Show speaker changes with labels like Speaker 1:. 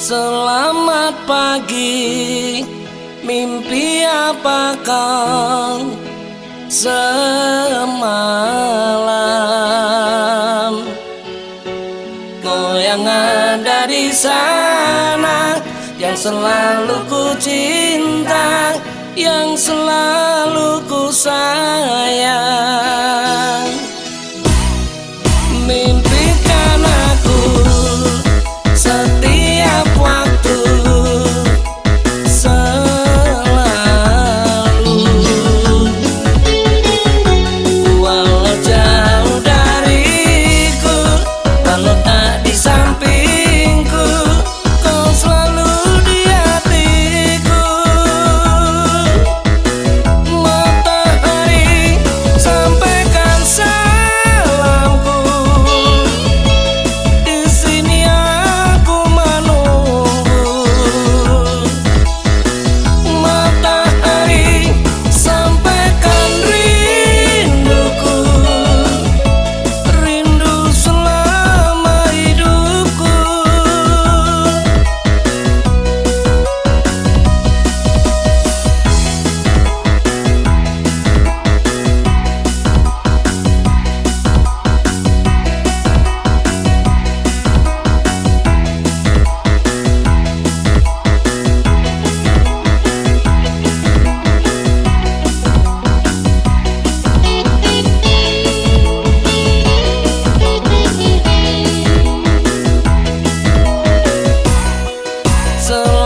Speaker 1: Selamat pagi. Mimpi apa kau? Semalam Kau yang ada di sana Yang selalu ku cinta Yang selalu ku sayang so